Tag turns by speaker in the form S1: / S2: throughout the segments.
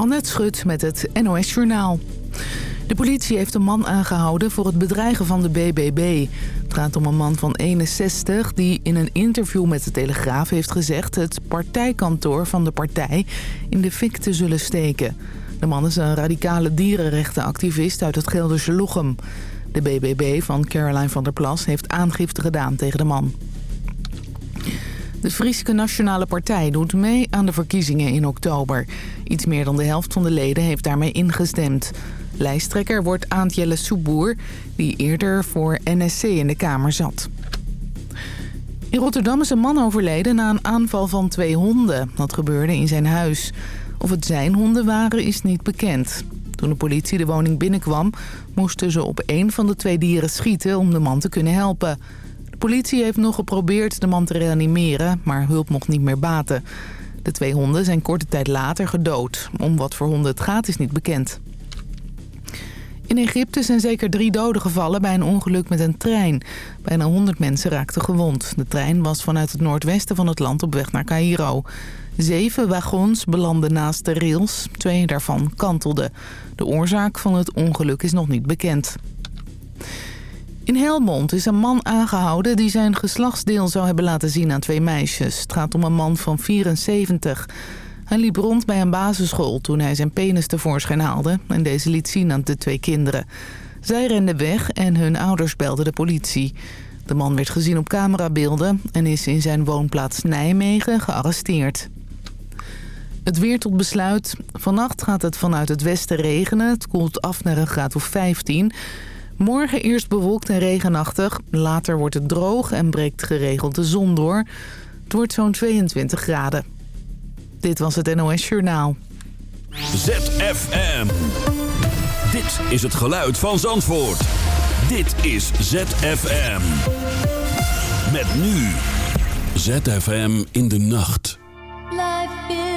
S1: Annette Schut met het NOS Journaal. De politie heeft een man aangehouden voor het bedreigen van de BBB. Het gaat om een man van 61 die in een interview met de Telegraaf heeft gezegd... het partijkantoor van de partij in de fik te zullen steken. De man is een radicale dierenrechtenactivist uit het Gelderse Lochem. De BBB van Caroline van der Plas heeft aangifte gedaan tegen de man. De Friese Nationale Partij doet mee aan de verkiezingen in oktober. Iets meer dan de helft van de leden heeft daarmee ingestemd. Lijsttrekker wordt Aantjelle Soeboer, die eerder voor NSC in de Kamer zat. In Rotterdam is een man overleden na een aanval van twee honden. Dat gebeurde in zijn huis. Of het zijn honden waren is niet bekend. Toen de politie de woning binnenkwam... moesten ze op één van de twee dieren schieten om de man te kunnen helpen. Politie heeft nog geprobeerd de man te reanimeren... maar hulp mocht niet meer baten. De twee honden zijn korte tijd later gedood. Om wat voor honden het gaat is niet bekend. In Egypte zijn zeker drie doden gevallen bij een ongeluk met een trein. Bijna 100 mensen raakten gewond. De trein was vanuit het noordwesten van het land op weg naar Cairo. Zeven wagons belanden naast de rails. Twee daarvan kantelden. De oorzaak van het ongeluk is nog niet bekend. In Helmond is een man aangehouden die zijn geslachtsdeel zou hebben laten zien aan twee meisjes. Het gaat om een man van 74. Hij liep rond bij een basisschool toen hij zijn penis tevoorschijn haalde... en deze liet zien aan de twee kinderen. Zij renden weg en hun ouders belden de politie. De man werd gezien op camerabeelden en is in zijn woonplaats Nijmegen gearresteerd. Het weer tot besluit. Vannacht gaat het vanuit het westen regenen. Het koelt af naar een graad of 15. Morgen eerst bewolkt en regenachtig. Later wordt het droog en breekt geregeld de zon door. Het wordt zo'n 22 graden. Dit was het NOS Journaal.
S2: ZFM. Dit is het geluid van Zandvoort. Dit is ZFM. Met nu. ZFM in de nacht.
S3: Life is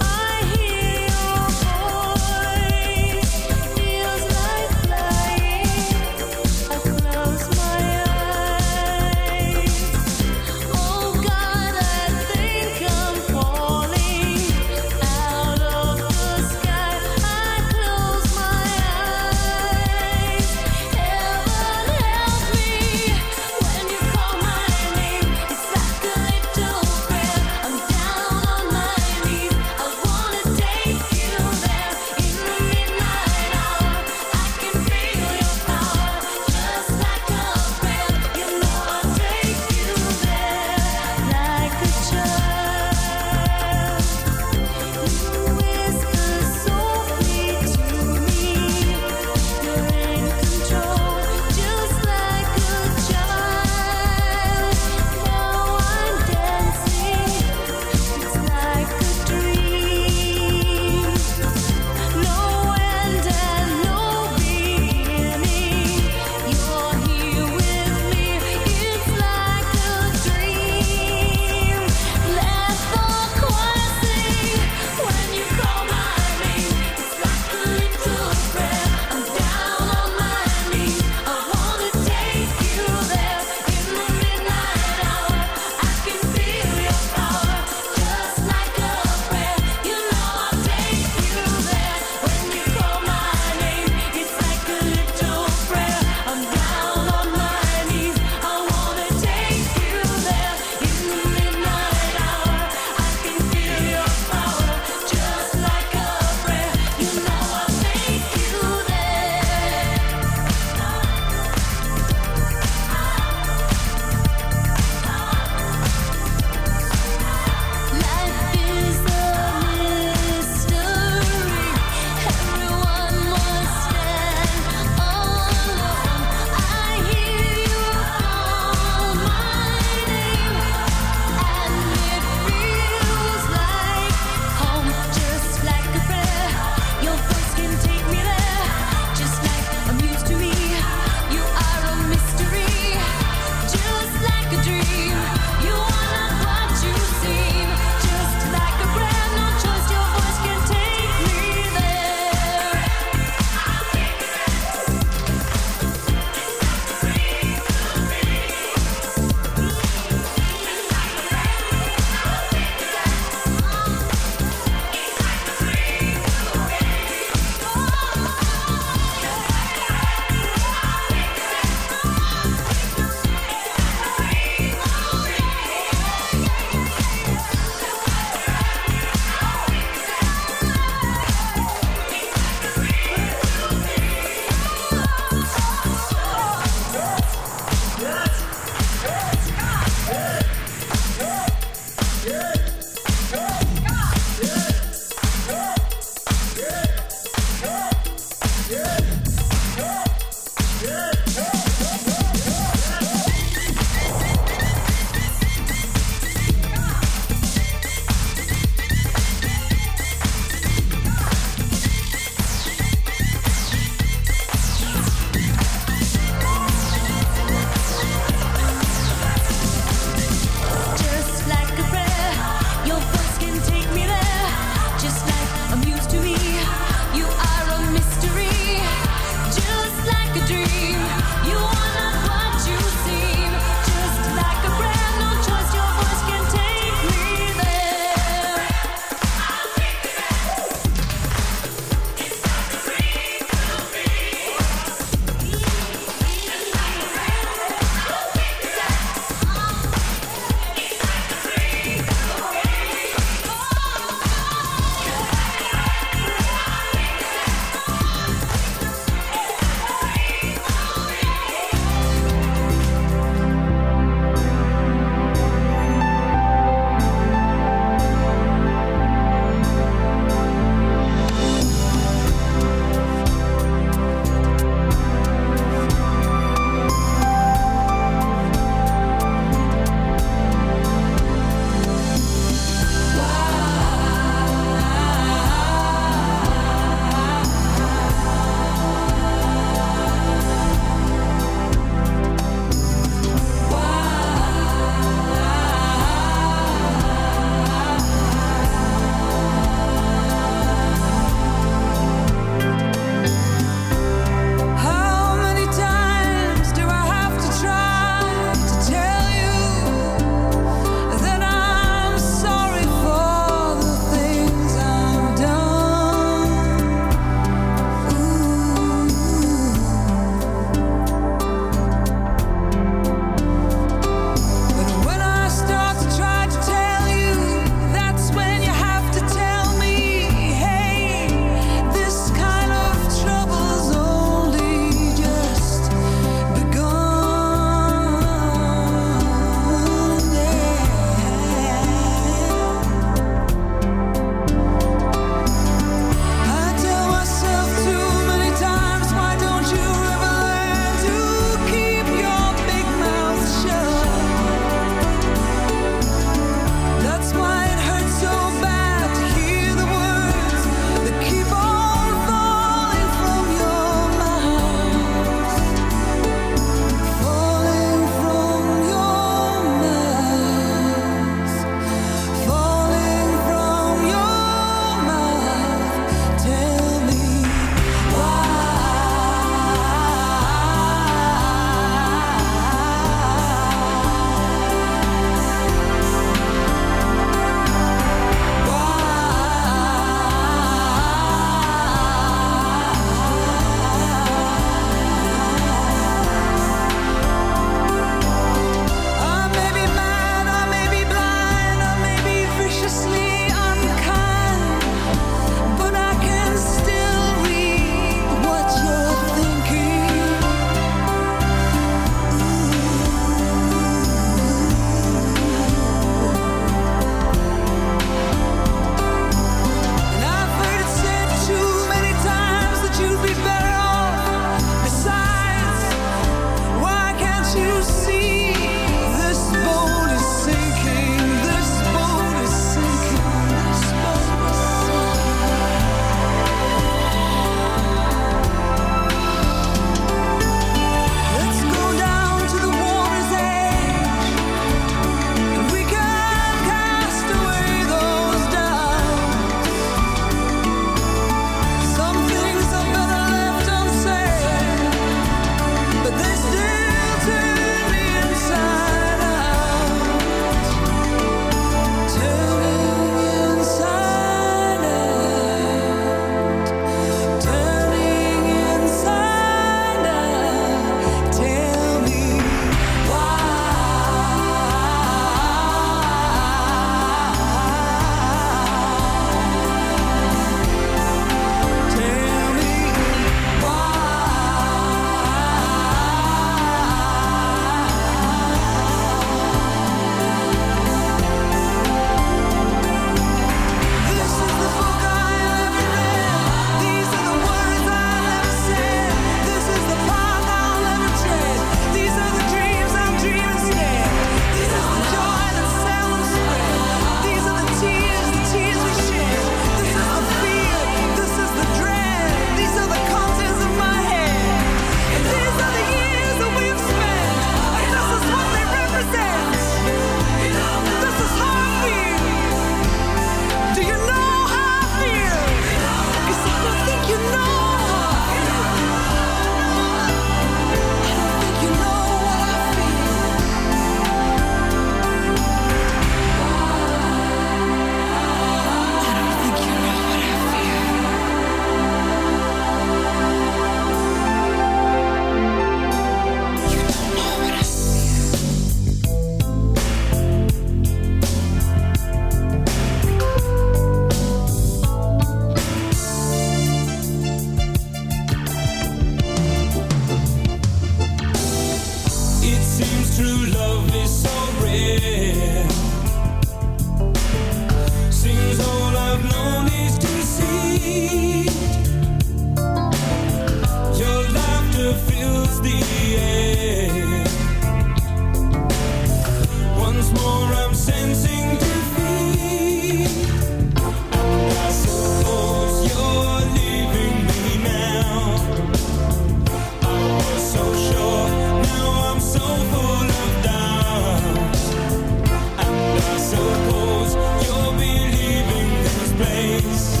S4: days.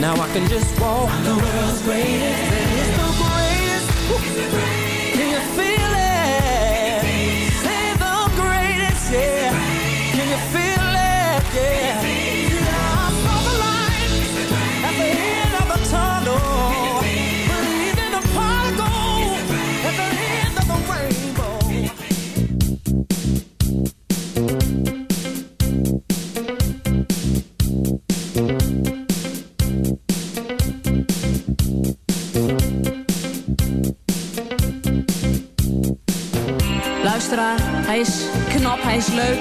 S4: Now I can just walk. the world's greatest. And it's the greatest.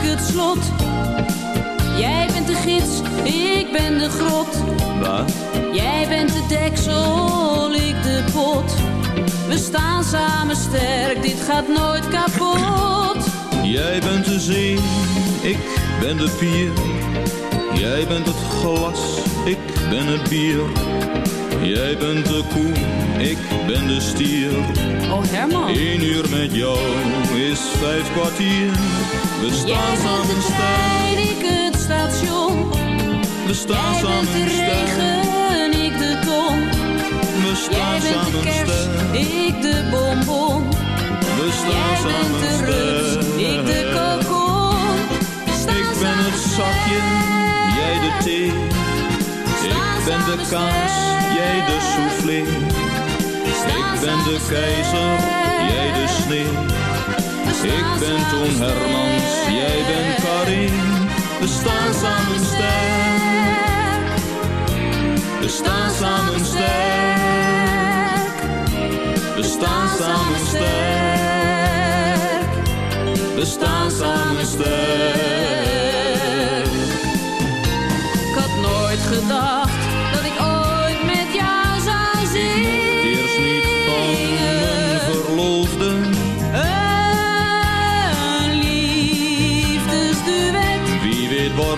S5: het slot. Jij bent de gids, ik ben de grot.
S6: Waar?
S5: Jij bent de deksel, ik de pot. We staan samen sterk, dit gaat nooit kapot.
S6: Jij bent de zee, ik ben de pier. Jij bent het glas, ik ben het bier. Jij bent de koe, ik ben de stier.
S5: Oh Herman.
S6: Eén uur met jou is vijf kwartier. We staan samen
S5: de
S6: stijl.
S5: trein, ik het station.
S6: We staan samen
S5: de regen, ik de ton.
S6: We staan
S5: de kerst, ik de bonbon.
S6: We staan samen
S5: de rust, ik de kokon.
S6: Ik ben het zakje, jij de thee. Ik ben de kaas, jij de soufflé. Ik ben de keizer, jij de sneeuw. Ik ben Toon Hermans, jij bent Karin. We staan samen sterk. We staan samen sterk.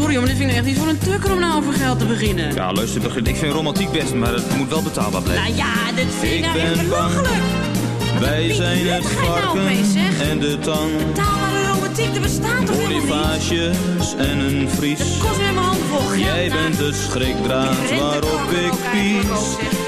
S5: Sorry, maar dit vind ik echt niet voor een tukker om nou over geld te beginnen.
S6: Ja, luister, begin- ik vind romantiek best, maar het moet wel betaalbaar blijven.
S5: Nou ja, dit vind ik nou echt belachelijk.
S6: Wij zijn het
S5: nou
S6: varken en de tang.
S5: Taalbare romantiek, er bestaat toch helemaal niet?
S6: En een vries.
S5: Het kost weer mijn vol geld.
S6: Jij
S5: nou.
S6: bent de schrikdraad waarop ik pies.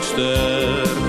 S7: grootste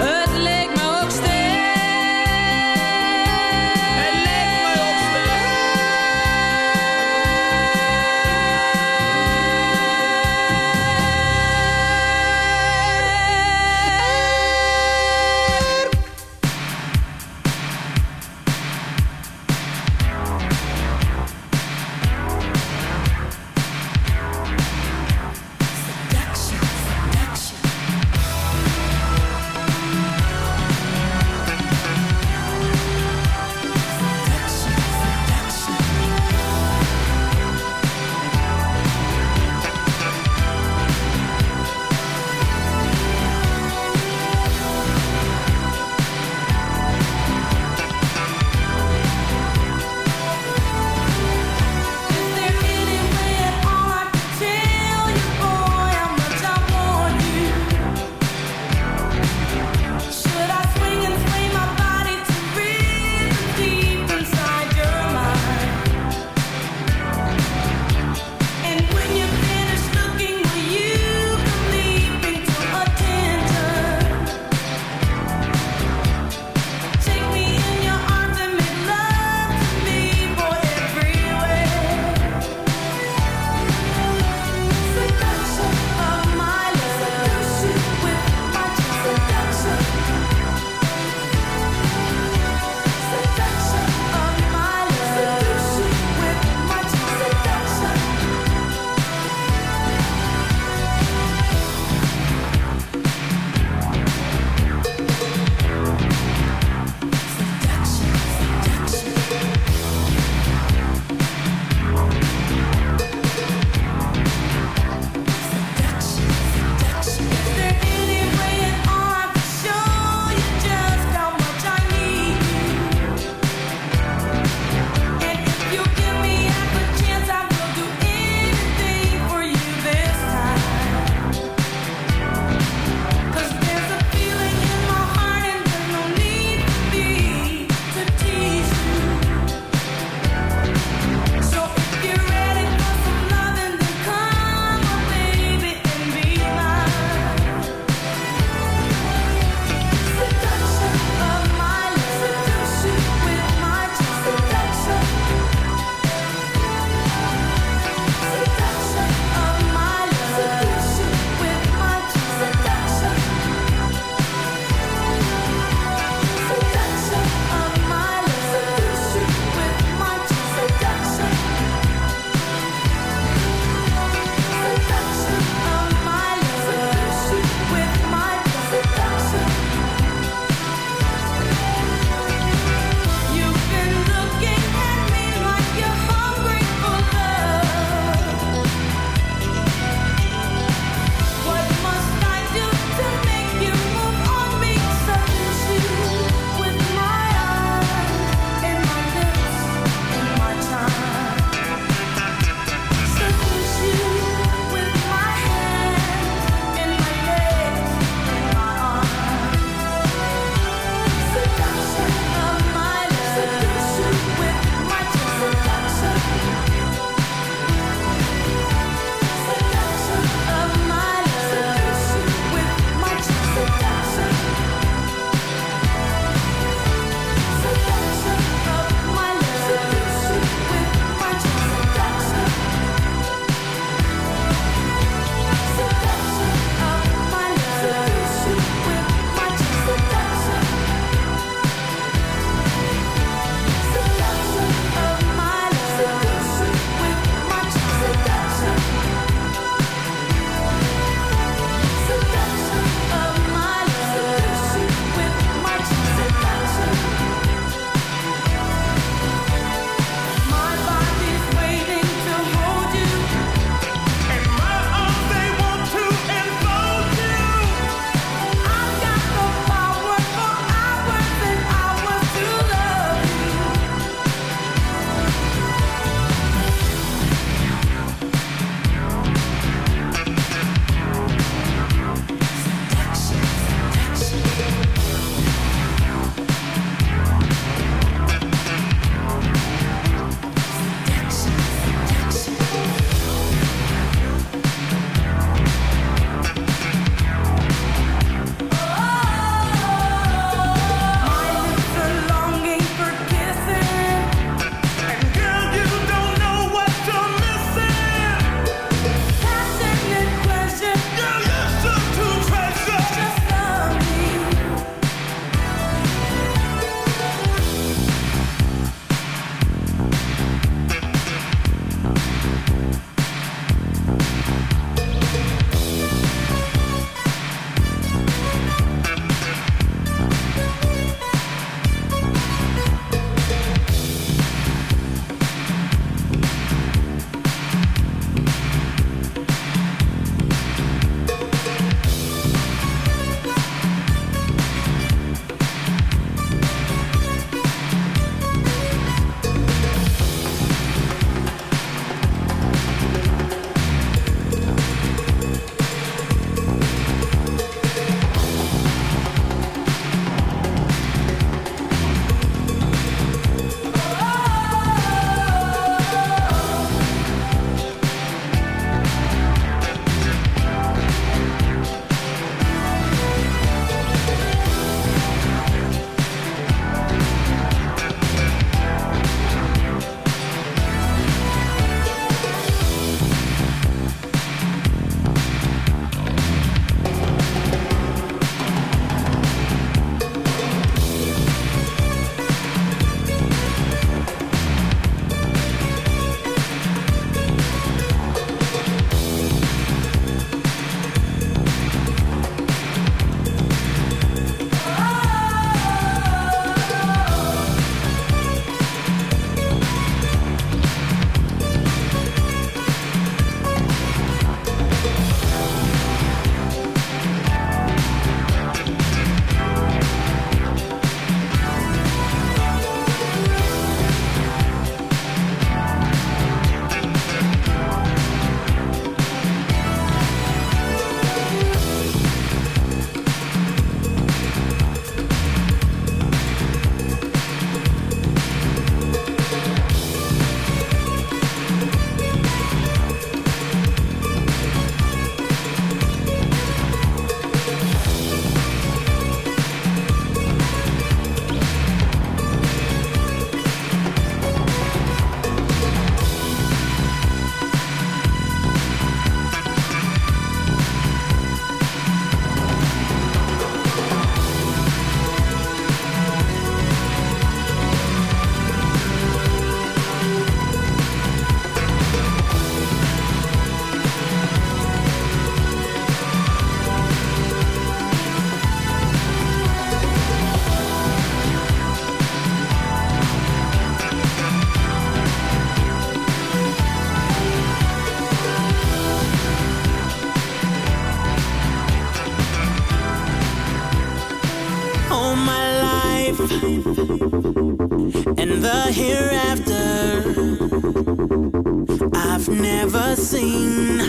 S7: seen,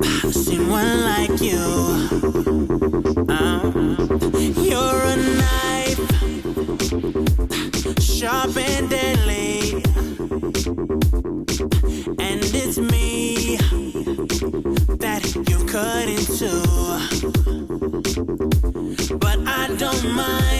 S7: I've seen one like you. Um, you're a knife, sharp and deadly, and it's me that you cut into. But I don't mind.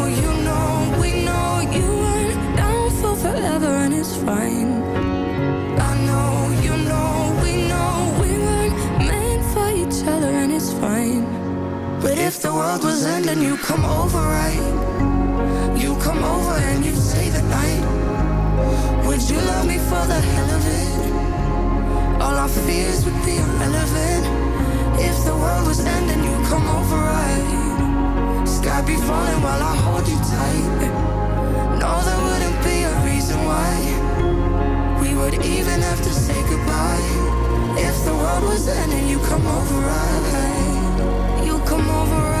S8: be irrelevant. If the world was ending, you'd come over, right? you love me for the hell of it? All I feel is with thee If the world was ending and you come over, right? Sky be falling while I hold you tight. No, there wouldn't be a reason why would even have to say goodbye. If the world was ending, you come over, right? You come over, right?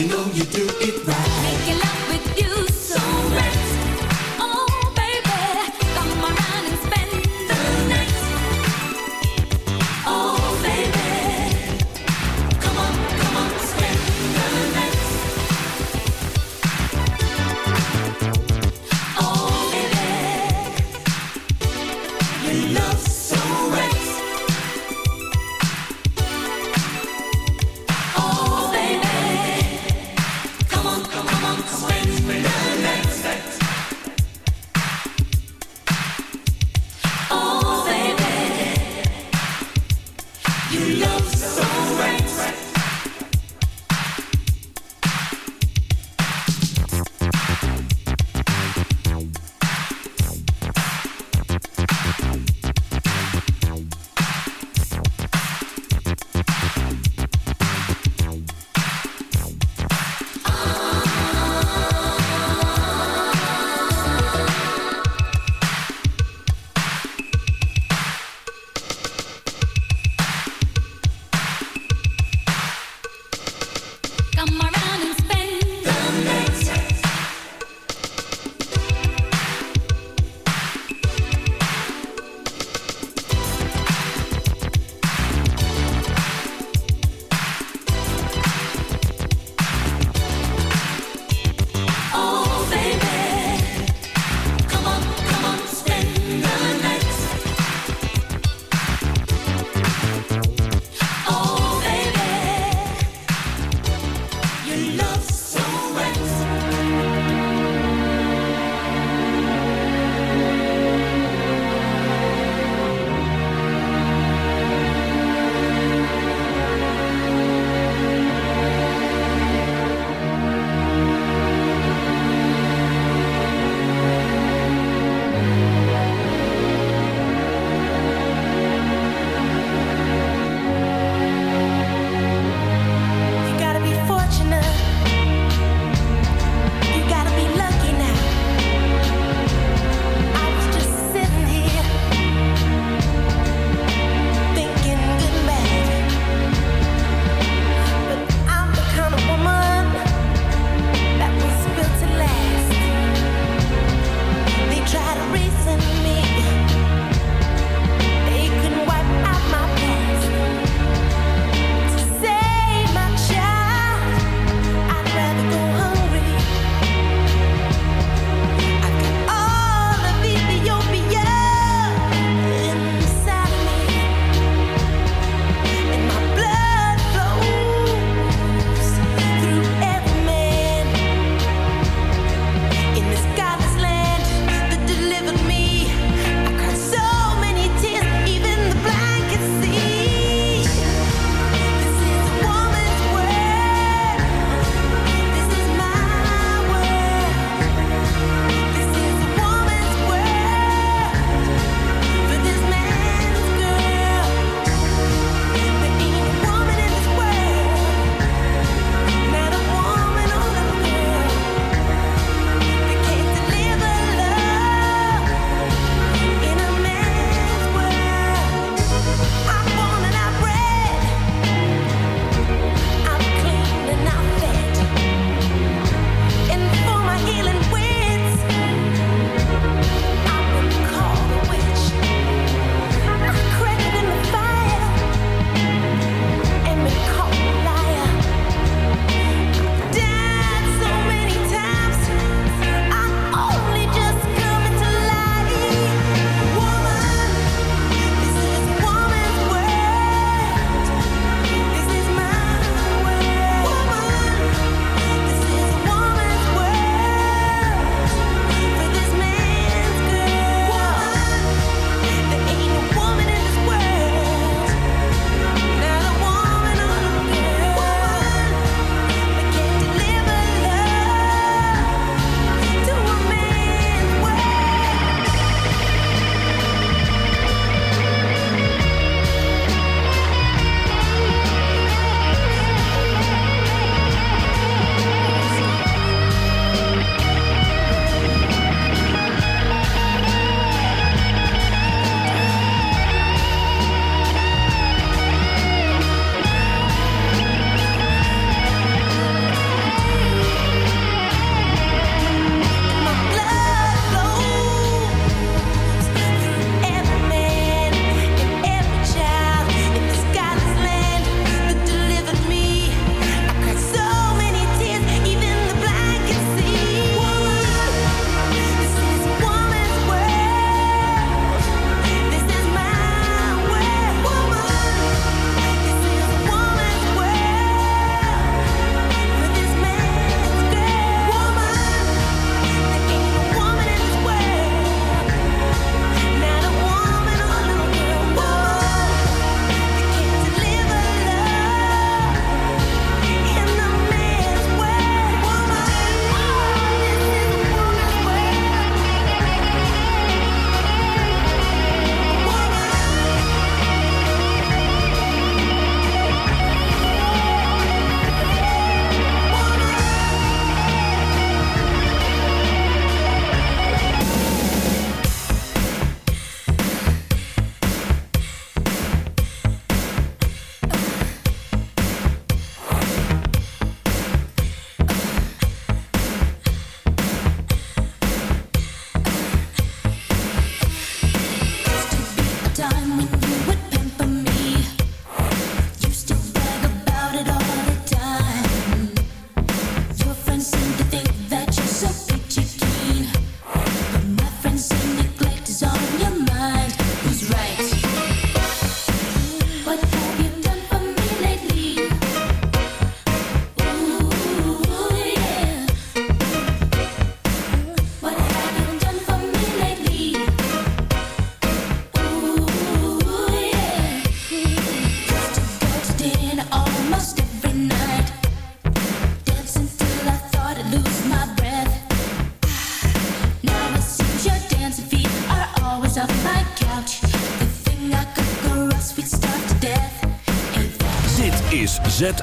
S4: You know you do it